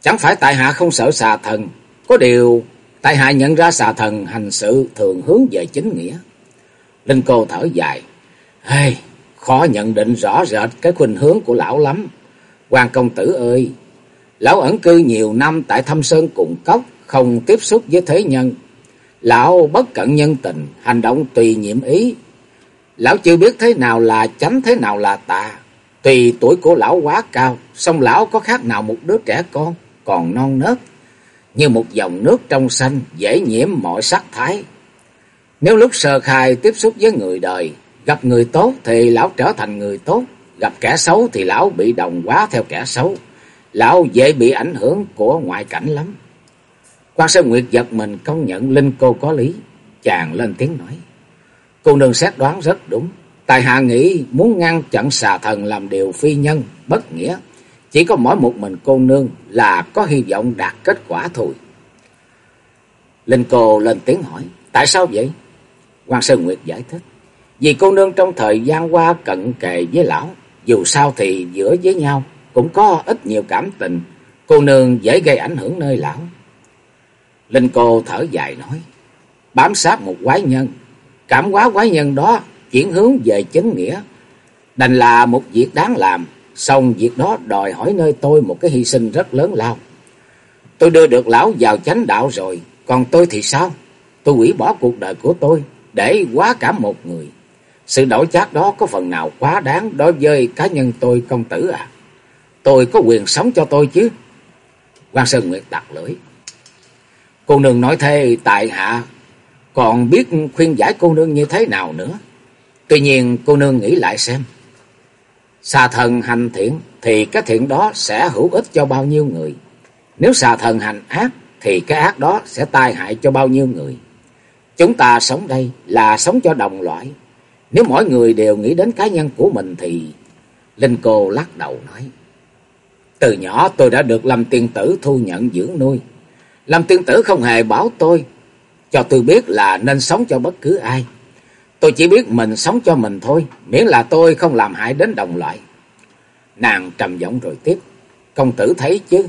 Chẳng phải tại hạ không sợ xà thần. Có điều tại hạ nhận ra xà thần hành sự thường hướng về chính nghĩa. Linh cô thở dài. Hey, khó nhận định rõ rệt cái khuynh hướng của lão lắm. Quan công tử ơi, lão ẩn cư nhiều năm tại thâm sơn cùng cốc, không tiếp xúc với thế nhân. Lão bất cận nhân tình, hành động tùy nhiệm ý. Lão chưa biết thế nào là chánh, thế nào là tà. Tùy tuổi của lão quá cao, song lão có khác nào một đứa trẻ con, còn non nớt. Như một dòng nước trong xanh, dễ nhiễm mọi sắc thái. Nếu lúc sơ khai tiếp xúc với người đời, gặp người tốt thì lão trở thành người tốt, gặp kẻ xấu thì lão bị đồng quá theo kẻ xấu. Lão dễ bị ảnh hưởng của ngoại cảnh lắm. Quan Sơn Nguyệt giật mình công nhận Linh cô có lý. Chàng lên tiếng nói. Cô nương xét đoán rất đúng. Tài hạ nghĩ muốn ngăn chặn xà thần làm điều phi nhân, bất nghĩa. Chỉ có mỗi một mình cô nương là có hy vọng đạt kết quả thôi. Linh cô lên tiếng hỏi. Tại sao vậy? Quan Sơn Nguyệt giải thích. Vì cô nương trong thời gian qua cận kề với lão. Dù sao thì giữa với nhau cũng có ít nhiều cảm tình. Cô nương dễ gây ảnh hưởng nơi lão. Linh cô thở dài nói. Bám sát một quái nhân. Cảm hóa quái nhân đó chuyển hướng về chính nghĩa. Đành là một việc đáng làm. Xong việc đó đòi hỏi nơi tôi một cái hy sinh rất lớn lao. Tôi đưa được lão vào chánh đạo rồi. Còn tôi thì sao? Tôi hủy bỏ cuộc đời của tôi để quá cả một người. Sự đổi chát đó có phần nào quá đáng đối với cá nhân tôi, công tử à? Tôi có quyền sống cho tôi chứ? quan Sơn Nguyệt đặt lưỡi. Cô nương nói thế, tại hạ còn biết khuyên giải cô nương như thế nào nữa. Tuy nhiên, cô nương nghĩ lại xem. Xà thần hành thiện thì cái thiện đó sẽ hữu ích cho bao nhiêu người. Nếu xà thần hành ác thì cái ác đó sẽ tai hại cho bao nhiêu người. Chúng ta sống đây là sống cho đồng loại. Nếu mỗi người đều nghĩ đến cá nhân của mình thì... Linh cô lắc đầu nói. Từ nhỏ tôi đã được Lâm Tiên Tử thu nhận dưỡng nuôi. Lâm Tiên Tử không hề bảo tôi, cho tôi biết là nên sống cho bất cứ ai. Tôi chỉ biết mình sống cho mình thôi, miễn là tôi không làm hại đến đồng loại. Nàng trầm giọng rồi tiếp. Công tử thấy chứ.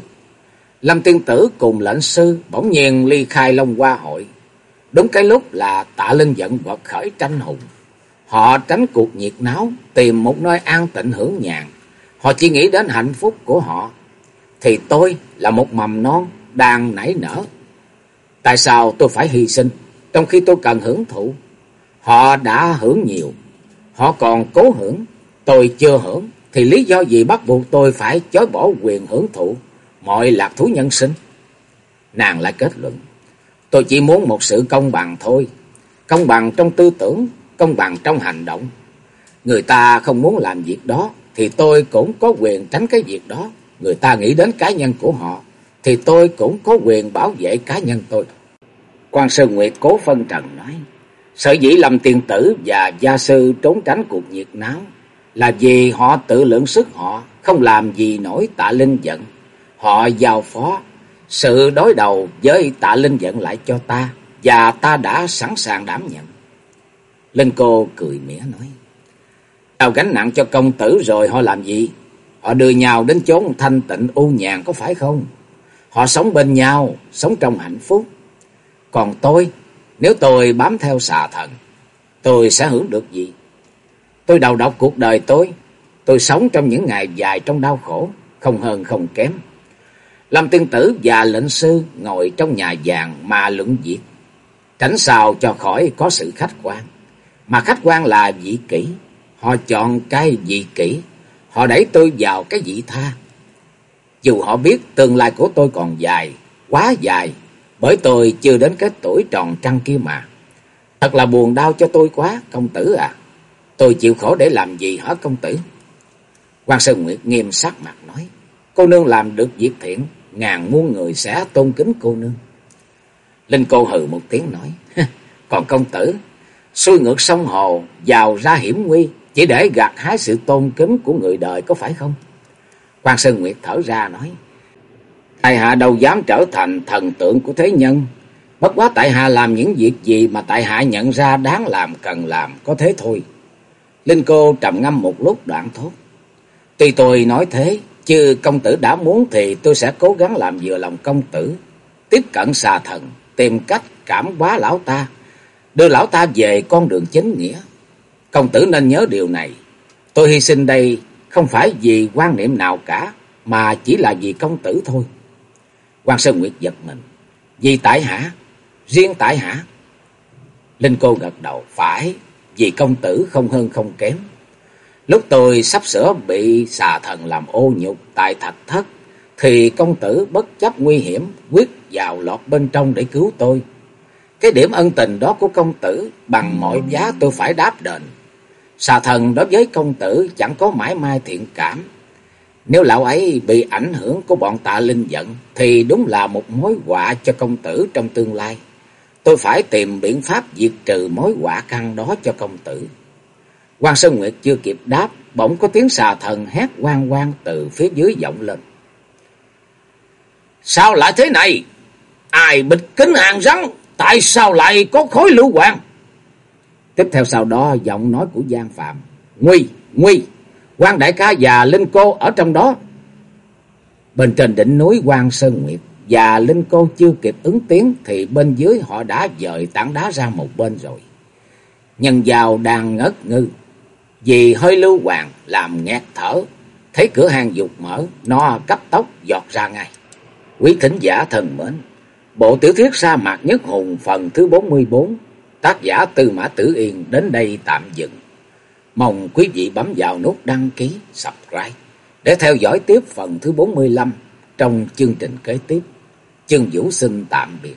Lâm Tiên Tử cùng lệnh sư bỗng nhiên ly khai Long Hoa hội. Đúng cái lúc là tạ linh giận vật khởi tranh hùng. Họ tránh cuộc nhiệt náo, tìm một nơi an tịnh hưởng nhàn. Họ chỉ nghĩ đến hạnh phúc của họ. Thì tôi là một mầm non đang nảy nở.
Tại sao tôi phải hy sinh, trong khi tôi cần hưởng thụ? Họ đã hưởng nhiều, họ còn cố hưởng, tôi chưa hưởng, thì lý do gì bắt buộc tôi phải chối bỏ quyền hưởng thụ mọi lạc thú nhân sinh? Nàng lại kết luận, tôi chỉ muốn một sự công bằng thôi, công bằng trong tư tưởng, công bằng trong hành động. Người ta không muốn làm việc đó, thì tôi cũng có quyền tránh cái việc đó. Người ta nghĩ đến cá nhân của họ, thì tôi cũng có quyền bảo vệ cá nhân tôi. Quan Sơn Nguyệt cố phân trần nói, sở dĩ Lâm Tiên Tử và gia sư trốn tránh cuộc nhiệt náo là vì họ tự lượng sức họ, không làm gì nổi tạ linh giận. Họ giao phó sự đối đầu với tạ linh giận lại cho ta, và ta đã sẵn sàng đảm nhận. Linh cô cười mỉa nói, Đào gánh nặng cho công tử rồi họ làm gì? Họ đưa nhau đến chốn thanh tịnh u nhàn có phải không? Họ sống bên nhau, sống trong hạnh phúc. Còn tôi, nếu tôi bám theo xà thần, tôi sẽ hưởng được gì? Tôi đầu độc cuộc đời tôi, tôi sống trong những ngày dài trong đau khổ, không hơn không kém. Lâm tiên tử và lệnh sư ngồi trong nhà vàng mà luận việc, tránh sao cho khỏi có sự khách quan. Mà khách quan là vị kỷ, họ chọn cái vị kỷ, họ đẩy tôi vào cái vị tha. Dù họ biết tương lai của tôi còn dài, quá dài, bởi tôi chưa đến cái tuổi tròn trăng kia mà. Thật là buồn đau cho tôi quá, công tử à. Tôi chịu khổ để làm gì hả công tử? quan Sơn Nguyệt nghiêm sắc mặt nói. Cô nương làm được việc thiện, ngàn muôn người sẽ tôn kính cô nương. Linh cô hừ một tiếng nói. Còn công tử, xuôi ngược sông hồ, vào ra hiểm nguy, chỉ để gặt hái sự tôn kính của người đời có phải không? quan Sơn Nguyệt thở ra nói. Tại hạ đâu dám trở thành thần tượng của thế nhân. Bất quá tại hạ làm những việc gì mà tại hạ nhận ra đáng làm cần làm, có thế thôi. Linh cô trầm ngâm một lúc đoạn thốt. Tuy tôi nói thế, chứ công tử đã muốn thì tôi sẽ cố gắng làm vừa lòng công tử. Tiếp cận xà thần, tìm cách cảm hóa lão ta, đưa lão ta về con đường chính nghĩa. Công tử nên nhớ điều này. Tôi hy sinh đây không phải vì quan niệm nào cả, mà chỉ là vì công tử thôi. quan Sơn Nguyệt giật mình. Vì tại hạ, riêng tại hạ. Linh cô gật đầu, phải, vì công tử không hơn không kém. Lúc tôi sắp sửa bị xà thần làm ô nhục tại thạch thất, thì công tử bất chấp nguy hiểm quyết vào lọt bên trong để cứu tôi. Cái điểm ân tình đó của công tử bằng mọi giá tôi phải đáp đền. Xà thần đối với công tử chẳng có mãi mai thiện cảm. Nếu lão ấy bị ảnh hưởng của bọn tạ linh giận thì đúng là một mối họa cho công tử trong tương lai. Tôi phải tìm biện pháp diệt trừ mối họa căn đó cho công tử. Quan Sơn Nguyệt chưa kịp đáp, bỗng có tiếng xà thần hét quang quang từ phía dưới vọng lên. Sao lại thế này? Ai bịch kính hàng rắn? Tại sao lại có khối lưu hoàng? Tiếp theo sau đó giọng nói của Giang Phạm. Nguy, nguy, quan đại ca và Linh Cô ở trong đó. Bên trên đỉnh núi quan Sơn Nguyệt và Linh Cô chưa kịp ứng tiếng thì bên dưới họ đã dời tảng đá ra một bên rồi. Nhân giàu đang ngất ngư, vì hơi lưu hoàng làm nghẹt thở, thấy cửa hàng dục mở, nó cấp tốc giọt ra ngay. Quý thính giả thần mến, bộ tiểu thuyết sa mạc nhất hùng phần thứ 44, tác giả Tư Mã Tử Yên đến đây tạm dừng. Mong quý vị bấm vào nút đăng ký, subscribe để theo dõi tiếp phần thứ 45 trong chương trình kế tiếp. Chương Vũ xin tạm biệt.